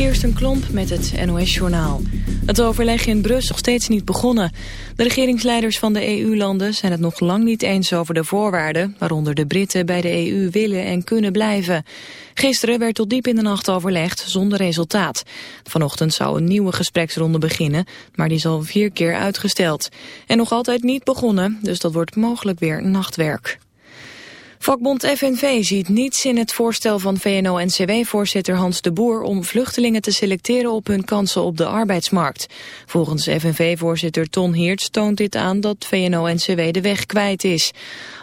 Kirsten Klomp met het NOS-journaal. Het overleg in Brussel is nog steeds niet begonnen. De regeringsleiders van de EU-landen zijn het nog lang niet eens over de voorwaarden... waaronder de Britten bij de EU willen en kunnen blijven. Gisteren werd tot diep in de nacht overlegd zonder resultaat. Vanochtend zou een nieuwe gespreksronde beginnen... maar die is al vier keer uitgesteld. En nog altijd niet begonnen, dus dat wordt mogelijk weer nachtwerk. Vakbond FNV ziet niets in het voorstel van VNO-NCW-voorzitter Hans de Boer om vluchtelingen te selecteren op hun kansen op de arbeidsmarkt. Volgens FNV-voorzitter Ton Heerts toont dit aan dat VNO-NCW de weg kwijt is.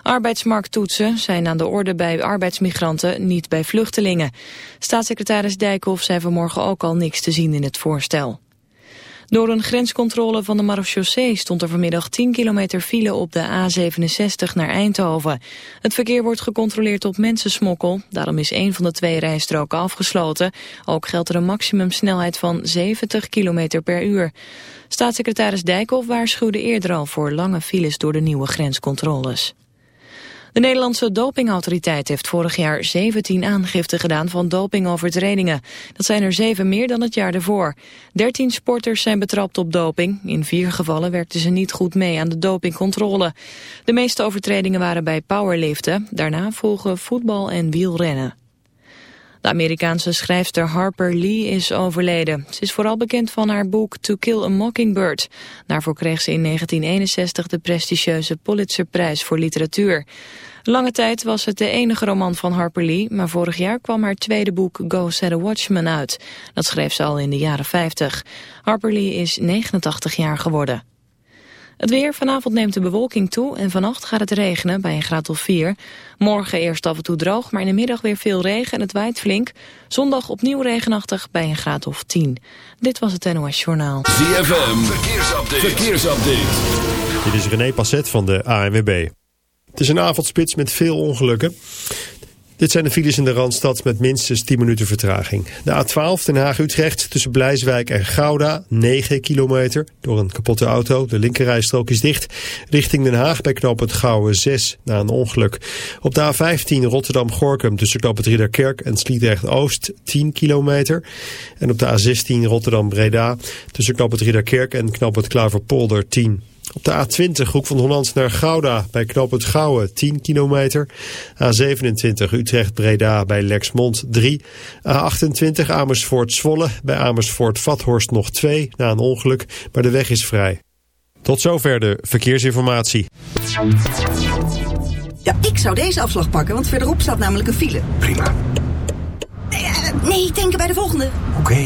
Arbeidsmarkttoetsen zijn aan de orde bij arbeidsmigranten, niet bij vluchtelingen. Staatssecretaris Dijkhoff zei vanmorgen ook al niks te zien in het voorstel. Door een grenscontrole van de marechaussee stond er vanmiddag 10 kilometer file op de A67 naar Eindhoven. Het verkeer wordt gecontroleerd op mensensmokkel. Daarom is een van de twee rijstroken afgesloten. Ook geldt er een maximumsnelheid van 70 kilometer per uur. Staatssecretaris Dijkhoff waarschuwde eerder al voor lange files door de nieuwe grenscontroles. De Nederlandse dopingautoriteit heeft vorig jaar 17 aangiften gedaan van dopingovertredingen. Dat zijn er zeven meer dan het jaar ervoor. 13 sporters zijn betrapt op doping. In vier gevallen werkten ze niet goed mee aan de dopingcontrole. De meeste overtredingen waren bij powerliften. Daarna volgen voetbal en wielrennen. De Amerikaanse schrijfster Harper Lee is overleden. Ze is vooral bekend van haar boek To Kill a Mockingbird. Daarvoor kreeg ze in 1961 de prestigieuze Pulitzerprijs voor literatuur. Lange tijd was het de enige roman van Harper Lee, maar vorig jaar kwam haar tweede boek Go Set a Watchman uit. Dat schreef ze al in de jaren 50. Harper Lee is 89 jaar geworden. Het weer, vanavond neemt de bewolking toe en vannacht gaat het regenen bij een graad of 4. Morgen eerst af en toe droog, maar in de middag weer veel regen en het waait flink. Zondag opnieuw regenachtig bij een graad of 10. Dit was het NOS Journaal. ZFM, verkeersupdate. verkeersupdate. Dit is René Passet van de ANWB. Het is een avondspits met veel ongelukken. Dit zijn de files in de Randstad met minstens 10 minuten vertraging. De A12 Den Haag-Utrecht tussen Blijswijk en Gouda, 9 kilometer. Door een kapotte auto, de linkerrijstrook is dicht. Richting Den Haag bij knoop het Gouwe 6 na een ongeluk. Op de A15 Rotterdam-Gorkum tussen knoop het Ridderkerk en Sliedrecht-Oost, 10 kilometer. En op de A16 Rotterdam-Breda tussen knoop het Ridderkerk en knoop het Klaverpolder 10 op de A20 Hoek van Holland naar Gouda bij knooppunt Gouwen 10 kilometer. A27 Utrecht-Breda bij Lexmond 3. A28 Amersfoort-Zwolle bij Amersfoort-Vathorst nog 2 na een ongeluk, maar de weg is vrij. Tot zover de verkeersinformatie. Ja, ik zou deze afslag pakken, want verderop staat namelijk een file. Prima. Nee, uh, nee denken bij de volgende. Oké.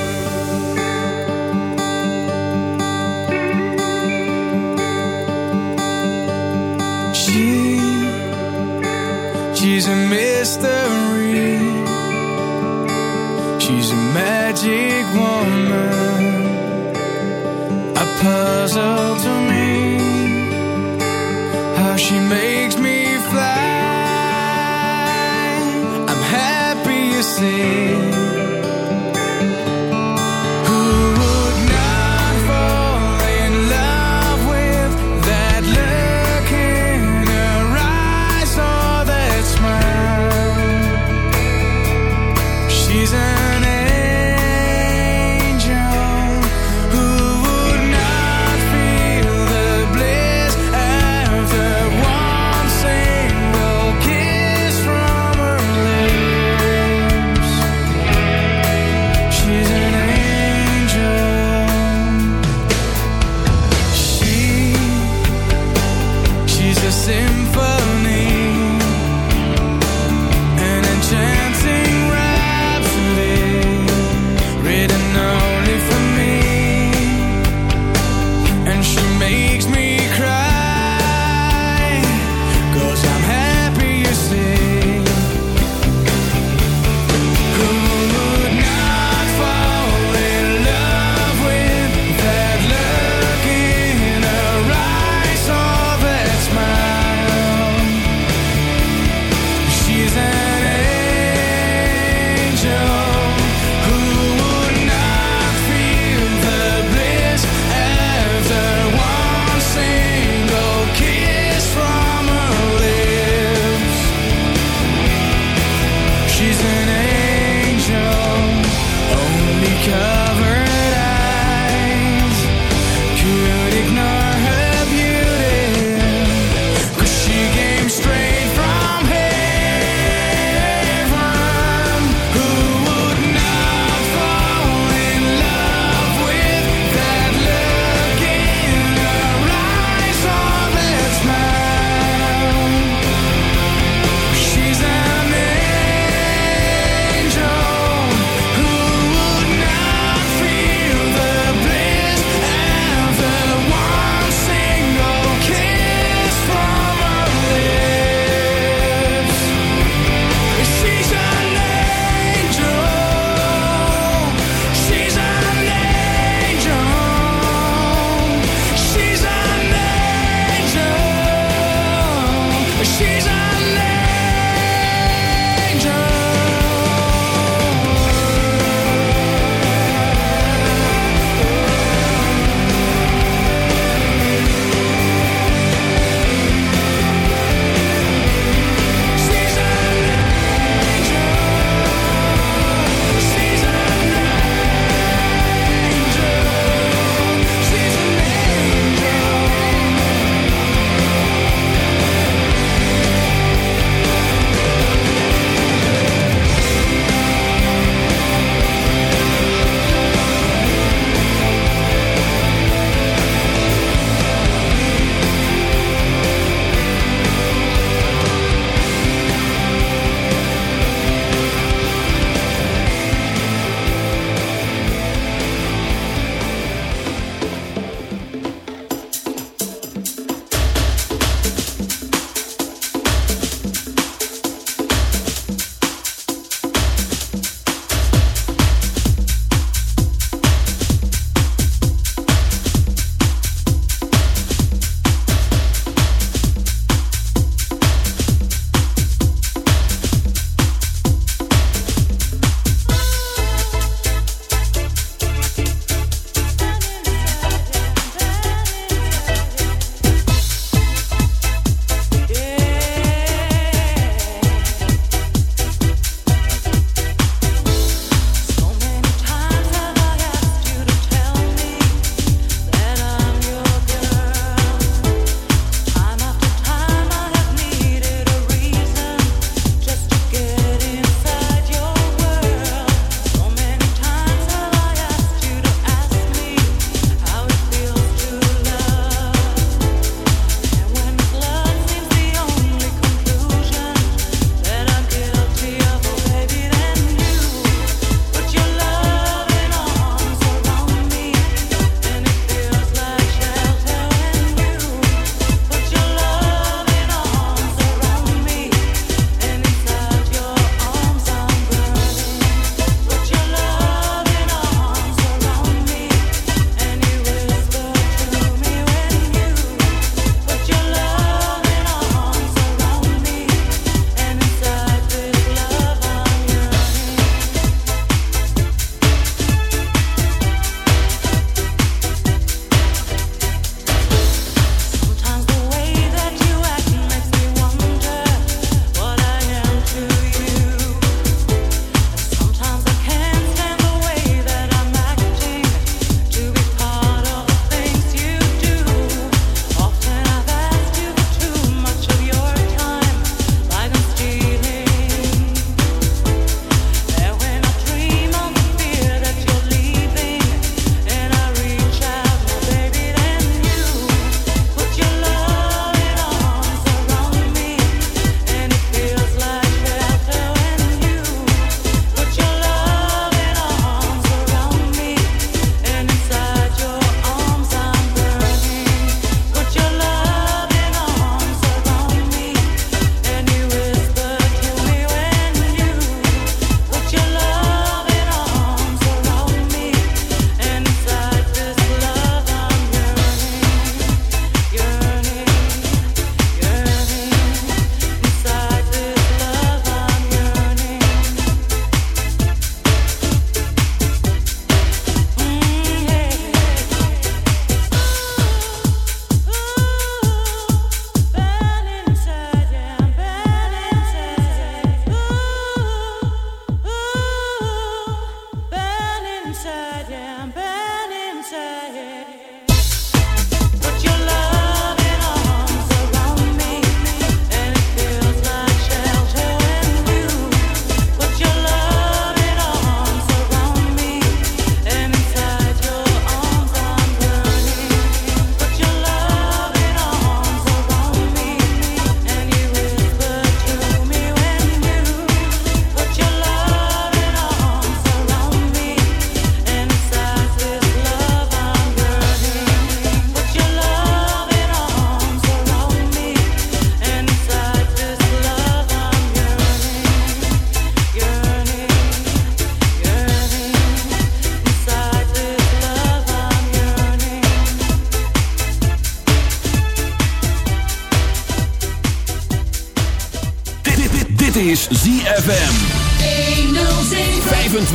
She's a mystery. She's a magic woman, a puzzle to me.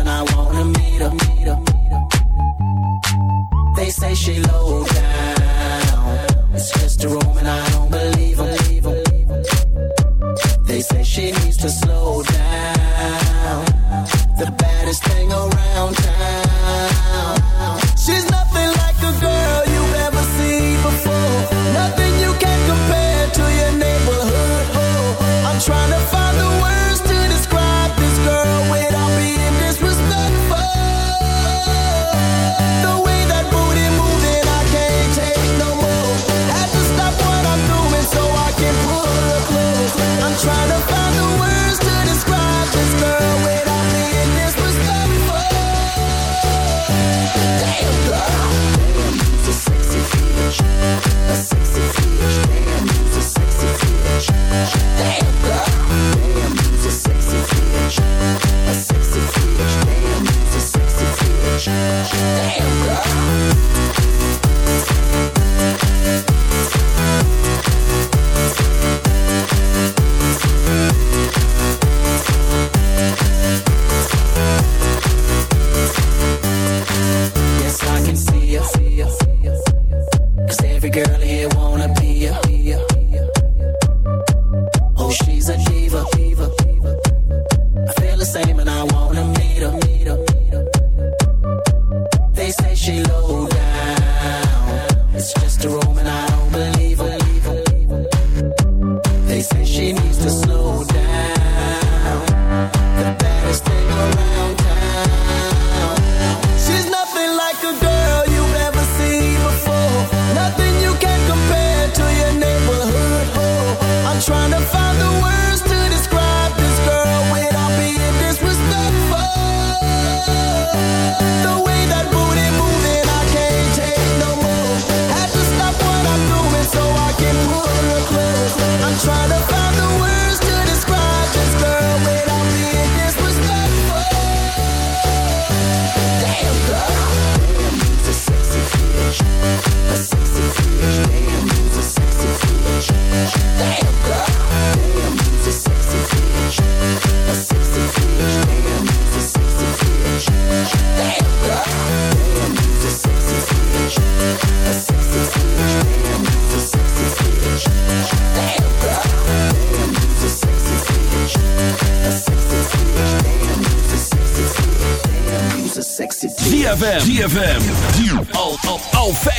and I wanna meet her. They say she low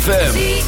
ZFM.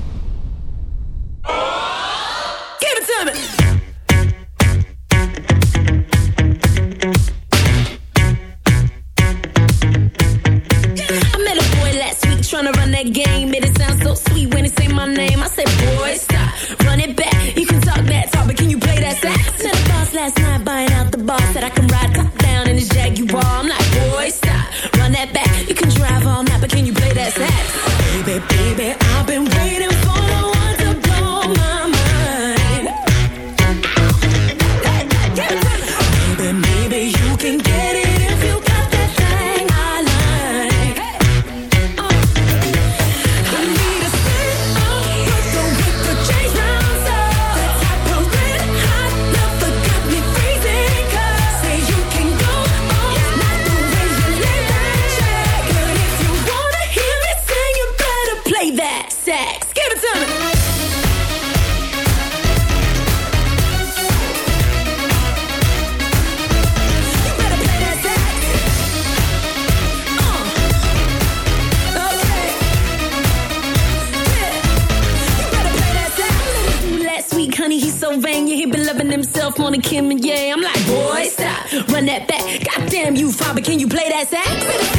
at that. Goddamn you, father, can you play that sax?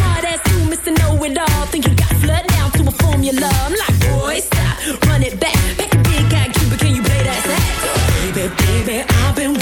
Hard ass you, Mr. Know It All. Think you got flood down to a formula. I'm like, boy, stop, run it back. Back a big guy, Cuba, can you play that sax? Baby, baby, I've been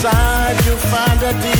inside you find a deep